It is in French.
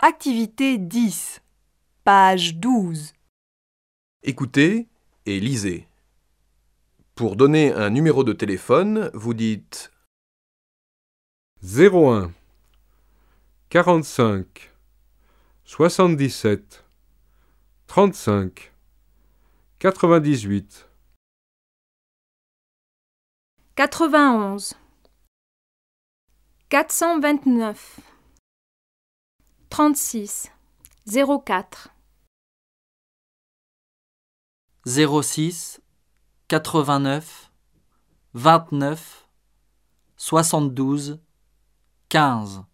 Activité 10. Page 12. Écoutez et lisez. Pour donner un numéro de téléphone, vous dites 01 45 77 35 98 91 429 36 04 06 89 29 72 15